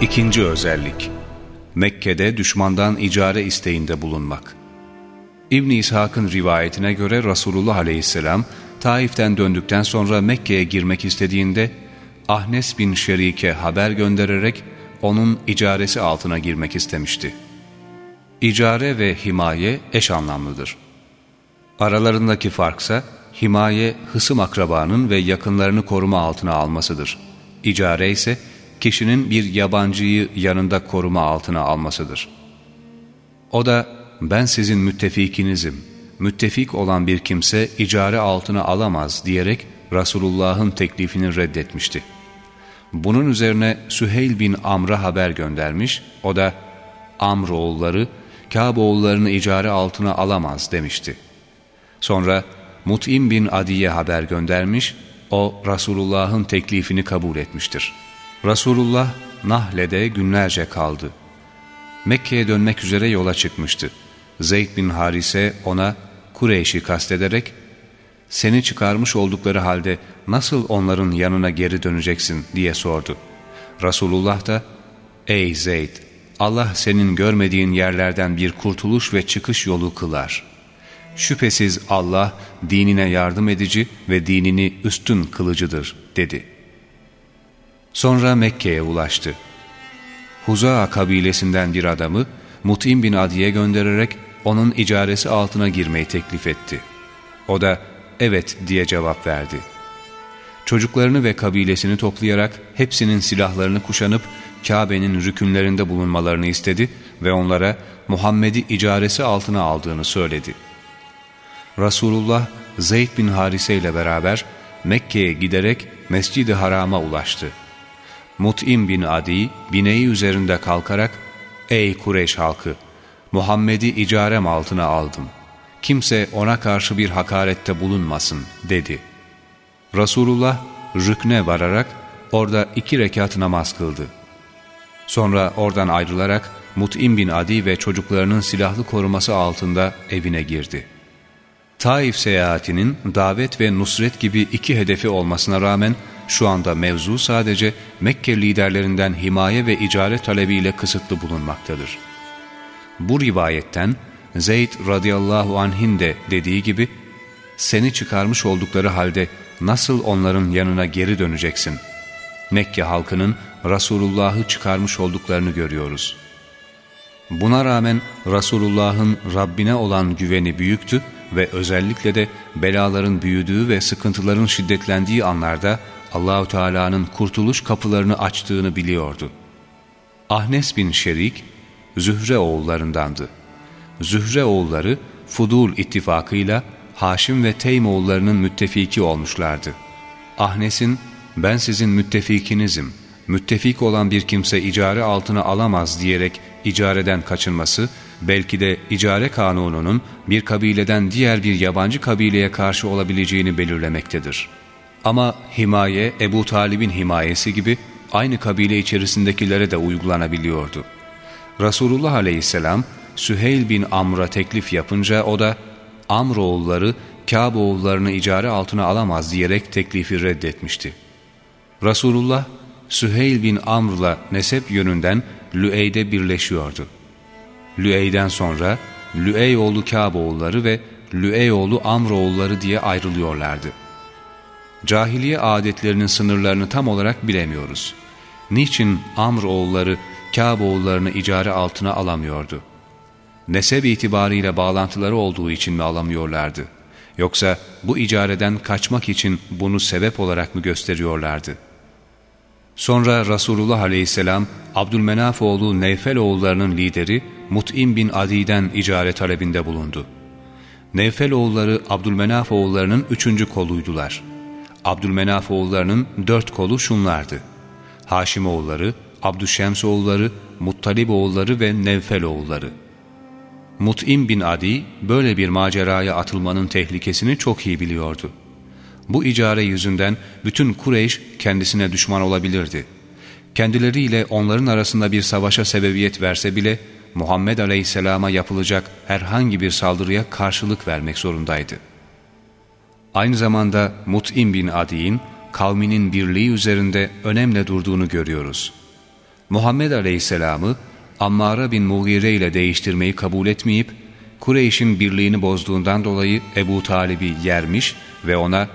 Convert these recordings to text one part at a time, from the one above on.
İkinci özellik Mekke'de düşmandan icare isteğinde bulunmak. İbn İshak'ın rivayetine göre Resulullah Aleyhisselam Taif'ten döndükten sonra Mekke'ye girmek istediğinde Ahnes bin Şerik'e haber göndererek onun icaresi altına girmek istemişti. İcare ve himaye eş anlamlıdır. Aralarındaki farksa himaye hısım akrabanın ve yakınlarını koruma altına almasıdır. İcare ise kişinin bir yabancıyı yanında koruma altına almasıdır. O da ben sizin müttefikinizim, müttefik olan bir kimse icare altına alamaz diyerek Resulullah'ın teklifini reddetmişti. Bunun üzerine Süheyl bin Amr'a haber göndermiş, o da Amr oğulları Kâboğullarını icare altına alamaz demişti. Sonra Mut'im bin Adi'ye haber göndermiş, o Resulullah'ın teklifini kabul etmiştir. Resulullah Nahle'de günlerce kaldı. Mekke'ye dönmek üzere yola çıkmıştı. Zeyd bin Harise ona Kureyş'i kastederek seni çıkarmış oldukları halde nasıl onların yanına geri döneceksin diye sordu. Resulullah da ey Zeyd Allah senin görmediğin yerlerden bir kurtuluş ve çıkış yolu kılar. Şüphesiz Allah dinine yardım edici ve dinini üstün kılıcıdır dedi. Sonra Mekke'ye ulaştı. Huza'a kabilesinden bir adamı Mut'im bin Adi'ye göndererek onun icaresi altına girmeyi teklif etti. O da evet diye cevap verdi. Çocuklarını ve kabilesini toplayarak hepsinin silahlarını kuşanıp Kabe'nin rükünlerinde bulunmalarını istedi ve onlara Muhammed'i icaresi altına aldığını söyledi. Resulullah Zeyd bin Harise ile beraber Mekke'ye giderek Mescid-i Haram'a ulaştı. Mut'im bin Adi bineği üzerinde kalkarak ''Ey Kureyş halkı! Muhammed'i icarem altına aldım. Kimse ona karşı bir hakarette bulunmasın.'' dedi. Resulullah rükne vararak orada iki rekat namaz kıldı. Sonra oradan ayrılarak Mut'im bin Adi ve çocuklarının silahlı koruması altında evine girdi. Taif seyahatinin davet ve nusret gibi iki hedefi olmasına rağmen şu anda mevzu sadece Mekke liderlerinden himaye ve icare talebiyle kısıtlı bulunmaktadır. Bu rivayetten Zeyd radıyallahu anh'in de dediği gibi seni çıkarmış oldukları halde nasıl onların yanına geri döneceksin? Mekke halkının Resulullah'ı çıkarmış olduklarını görüyoruz. Buna rağmen Resulullah'ın Rabbine olan güveni büyüktü ve özellikle de belaların büyüdüğü ve sıkıntıların şiddetlendiği anlarda Allahu Teala'nın kurtuluş kapılarını açtığını biliyordu. Ahnes bin Şerik Zühre oğullarındandı. Zühre oğulları Fudul ittifakıyla Haşim ve Teym oğullarının müttefiki olmuşlardı. Ahnes'in ben sizin müttefikinizim, müttefik olan bir kimse icare altına alamaz diyerek icareden kaçınması, belki de icare kanununun bir kabileden diğer bir yabancı kabileye karşı olabileceğini belirlemektedir. Ama himaye Ebu Talib'in himayesi gibi aynı kabile içerisindekilere de uygulanabiliyordu. Resulullah aleyhisselam Süheyl bin Amr'a teklif yapınca o da Amr oğulları Kâb oğullarını icare altına alamaz diyerek teklifi reddetmişti. Resulullah Süheyl bin Amr'la nesep yönünden Lüey'de birleşiyordu. Lüey'den sonra Lüey oğlu ve Lüey oğlu diye ayrılıyorlardı. Cahiliye adetlerinin sınırlarını tam olarak bilemiyoruz. Niçin Amr oğulları icare altına alamıyordu? Nesep itibarıyla bağlantıları olduğu için mi alamıyorlardı? Yoksa bu icareden kaçmak için bunu sebep olarak mı gösteriyorlardı? Sonra Resulullah aleyhisselam Abdülmenaf oğlu Neyfel oğullarının lideri Mut'im bin Adi'den icare talebinde bulundu. Neyfel oğulları Abdülmenaf oğullarının üçüncü koluydular. Abdülmenaf oğullarının dört kolu şunlardı. Haşim oğulları, Abdüşşems oğulları, Muttalib oğulları ve Nevfel oğulları. Mut'im bin Adi böyle bir maceraya atılmanın tehlikesini çok iyi biliyordu. Bu icare yüzünden bütün Kureyş kendisine düşman olabilirdi. Kendileriyle onların arasında bir savaşa sebebiyet verse bile Muhammed Aleyhisselam'a yapılacak herhangi bir saldırıya karşılık vermek zorundaydı. Aynı zamanda Mut'im bin Adi'in kavminin birliği üzerinde önemle durduğunu görüyoruz. Muhammed Aleyhisselam'ı Ammara bin Mughire ile değiştirmeyi kabul etmeyip Kureyş'in birliğini bozduğundan dolayı Ebu Talib'i yermiş ve ona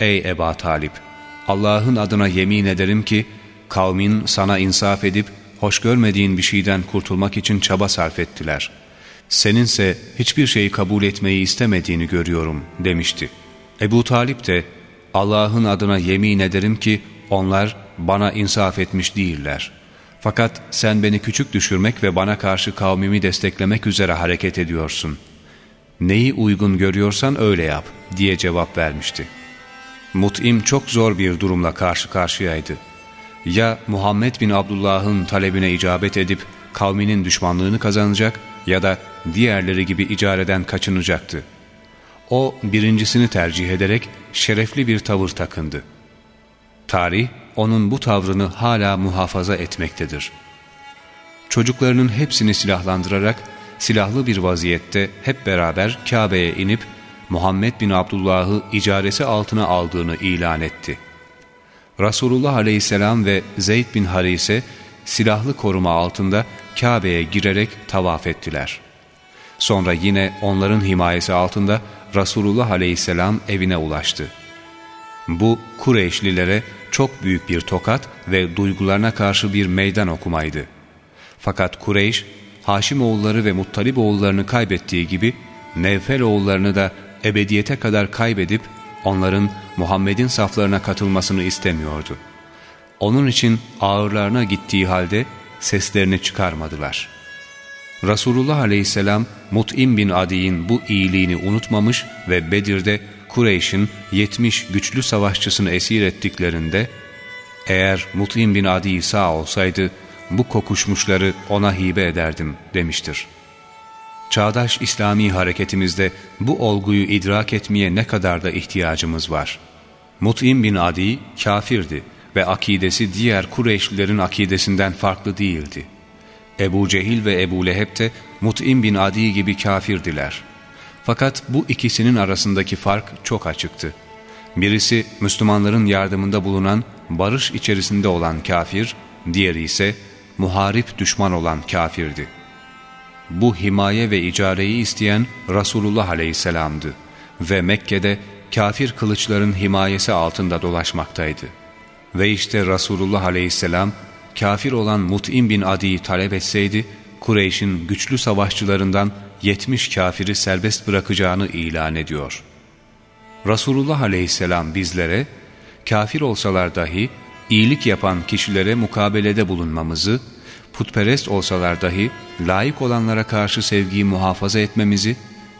''Ey Eba Talip, Allah'ın adına yemin ederim ki kavmin sana insaf edip hoş görmediğin bir şeyden kurtulmak için çaba sarf ettiler. Seninse hiçbir şeyi kabul etmeyi istemediğini görüyorum.'' demişti. Ebu Talip de Allah'ın adına yemin ederim ki onlar bana insaf etmiş değiller. Fakat sen beni küçük düşürmek ve bana karşı kavmimi desteklemek üzere hareket ediyorsun. Neyi uygun görüyorsan öyle yap diye cevap vermişti. Mut'im çok zor bir durumla karşı karşıyaydı. Ya Muhammed bin Abdullah'ın talebine icabet edip kavminin düşmanlığını kazanacak ya da diğerleri gibi icareden kaçınacaktı. O birincisini tercih ederek şerefli bir tavır takındı. Tarih onun bu tavrını hala muhafaza etmektedir. Çocuklarının hepsini silahlandırarak silahlı bir vaziyette hep beraber Kabe'ye inip Muhammed bin Abdullah'ı icaresi altına aldığını ilan etti. Resulullah aleyhisselam ve Zeyd bin Harise silahlı koruma altında Kabe'ye girerek tavaf ettiler. Sonra yine onların himayesi altında Resulullah aleyhisselam evine ulaştı. Bu Kureyşlilere çok büyük bir tokat ve duygularına karşı bir meydan okumaydı. Fakat Kureyş, Haşim oğulları ve Muttalib oğullarını kaybettiği gibi Nevfel oğullarını da ebediyete kadar kaybedip onların Muhammed'in saflarına katılmasını istemiyordu. Onun için ağırlarına gittiği halde seslerini çıkarmadılar. Resulullah aleyhisselam Mut'im bin Adi'nin bu iyiliğini unutmamış ve Bedir'de Kureyş'in 70 güçlü savaşçısını esir ettiklerinde eğer Mut'im bin Adi sağ olsaydı bu kokuşmuşları ona hibe ederdim demiştir. Çağdaş İslami hareketimizde bu olguyu idrak etmeye ne kadar da ihtiyacımız var. Mut'im bin Adi kafirdi ve akidesi diğer Kureyşlilerin akidesinden farklı değildi. Ebu Cehil ve Ebu Leheb de Mut'im bin Adi gibi kafirdiler. Fakat bu ikisinin arasındaki fark çok açıktı. Birisi Müslümanların yardımında bulunan, barış içerisinde olan kafir, diğeri ise muharip düşman olan kafirdi. Bu himaye ve icareyi isteyen Resulullah Aleyhisselam'dı ve Mekke'de kafir kılıçların himayesi altında dolaşmaktaydı. Ve işte Resulullah Aleyhisselam kafir olan Mut'im bin Adi'yi talep etseydi, Kureyş'in güçlü savaşçılarından 70 kafiri serbest bırakacağını ilan ediyor. Resulullah aleyhisselam bizlere, kafir olsalar dahi iyilik yapan kişilere mukabelede bulunmamızı, putperest olsalar dahi layık olanlara karşı sevgiyi muhafaza etmemizi,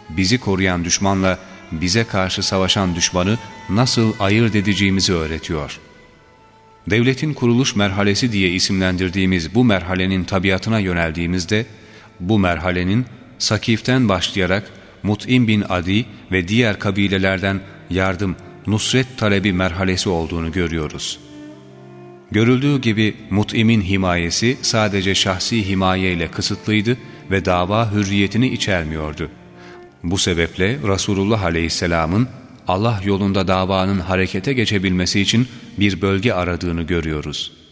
bizi koruyan düşmanla bize karşı savaşan düşmanı nasıl ayırt edeceğimizi öğretiyor. Devletin kuruluş merhalesi diye isimlendirdiğimiz bu merhalenin tabiatına yöneldiğimizde, bu merhalenin Sakif'ten başlayarak Mut'im bin Adi ve diğer kabilelerden yardım, nusret talebi merhalesi olduğunu görüyoruz. Görüldüğü gibi Mut'im'in himayesi sadece şahsi himaye ile kısıtlıydı ve dava hürriyetini içermiyordu. Bu sebeple Resulullah Aleyhisselam'ın Allah yolunda davanın harekete geçebilmesi için bir bölge aradığını görüyoruz.''